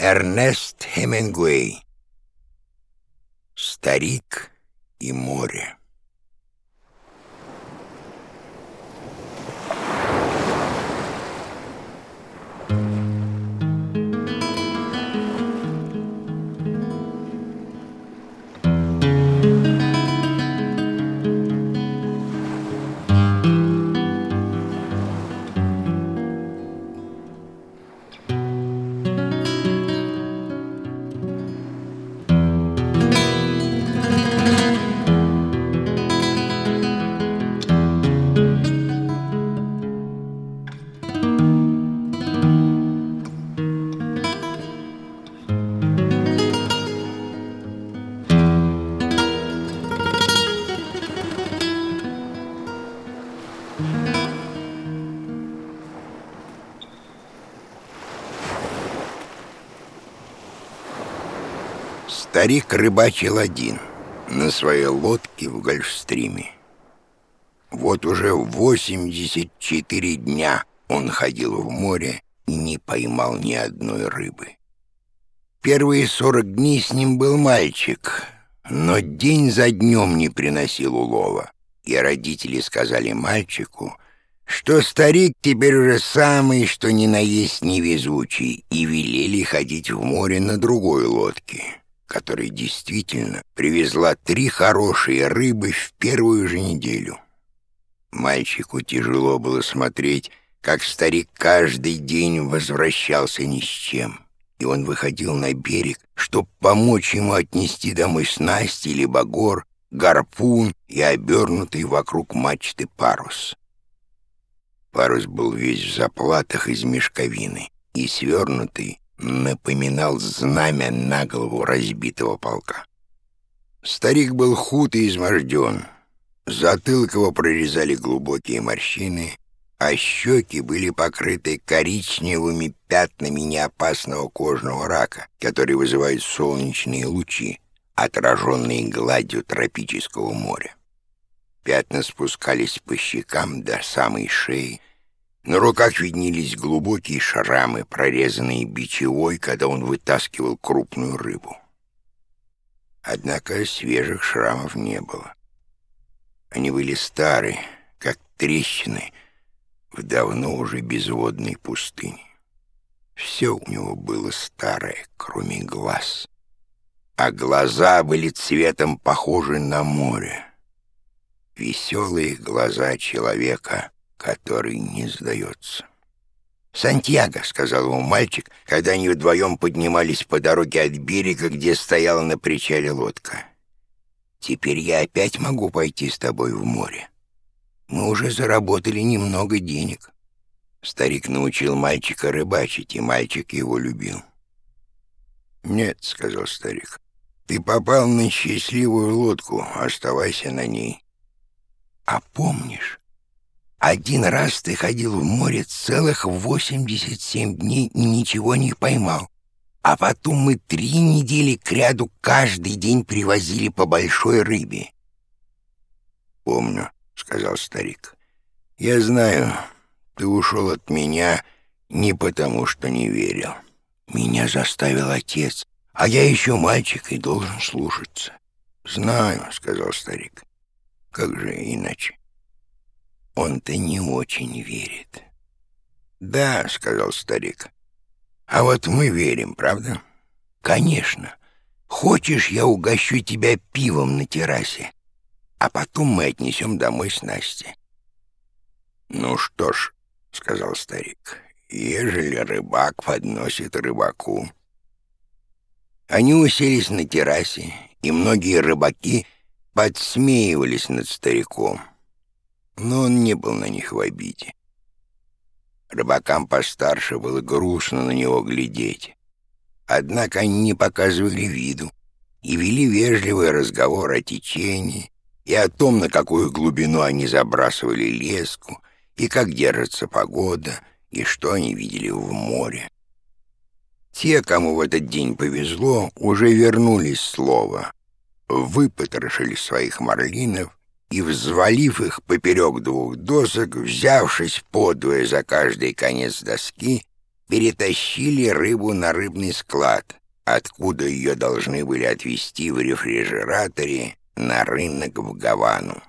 Эрнест Хемингуэй. Старик и море. Старик рыбачил один на своей лодке в Гольфстриме. Вот уже 84 дня он ходил в море и не поймал ни одной рыбы. Первые 40 дней с ним был мальчик, но день за днем не приносил улова, и родители сказали мальчику, что старик теперь уже самый, что ни на есть невезучий, и велели ходить в море на другой лодке которая действительно привезла три хорошие рыбы в первую же неделю. Мальчику тяжело было смотреть, как старик каждый день возвращался ни с чем, и он выходил на берег, чтобы помочь ему отнести домой снасти или багор, гарпун и обернутый вокруг мачты парус. Парус был весь в заплатах из мешковины и свернутый напоминал знамя на голову разбитого полка. Старик был худ и изможден. Затылок его прорезали глубокие морщины, а щеки были покрыты коричневыми пятнами неопасного кожного рака, которые вызывают солнечные лучи, отраженные гладью тропического моря. Пятна спускались по щекам до самой шеи, на руках виднелись глубокие шрамы, прорезанные бичевой, когда он вытаскивал крупную рыбу. Однако свежих шрамов не было. Они были старые, как трещины в давно уже безводной пустыне. Все у него было старое, кроме глаз. А глаза были цветом похожи на море. Веселые глаза человека — который не сдается. «Сантьяго», — сказал ему мальчик, когда они вдвоем поднимались по дороге от берега, где стояла на причале лодка. «Теперь я опять могу пойти с тобой в море. Мы уже заработали немного денег». Старик научил мальчика рыбачить, и мальчик его любил. «Нет», — сказал старик, — «ты попал на счастливую лодку, оставайся на ней». «А помнишь, один раз ты ходил в море целых 87 дней и ничего не поймал. А потом мы три недели кряду каждый день привозили по большой рыбе. «Помню», — сказал старик. «Я знаю, ты ушел от меня не потому, что не верил. Меня заставил отец, а я еще мальчик и должен слушаться». «Знаю», — сказал старик. «Как же иначе?» Он-то не очень верит. «Да», — сказал старик. «А вот мы верим, правда?» «Конечно. Хочешь, я угощу тебя пивом на террасе, а потом мы отнесем домой с Настей». «Ну что ж», — сказал старик, — «ежели рыбак подносит рыбаку». Они уселись на террасе, и многие рыбаки подсмеивались над стариком но он не был на них в обиде. Рыбакам постарше было грустно на него глядеть. Однако они не показывали виду и вели вежливый разговор о течении и о том, на какую глубину они забрасывали леску, и как держится погода, и что они видели в море. Те, кому в этот день повезло, уже вернулись слова, выпотрошили своих марлинов и, взвалив их поперек двух досок, взявшись подвое за каждый конец доски, перетащили рыбу на рыбный склад, откуда ее должны были отвезти в рефрижераторе на рынок в Гавану.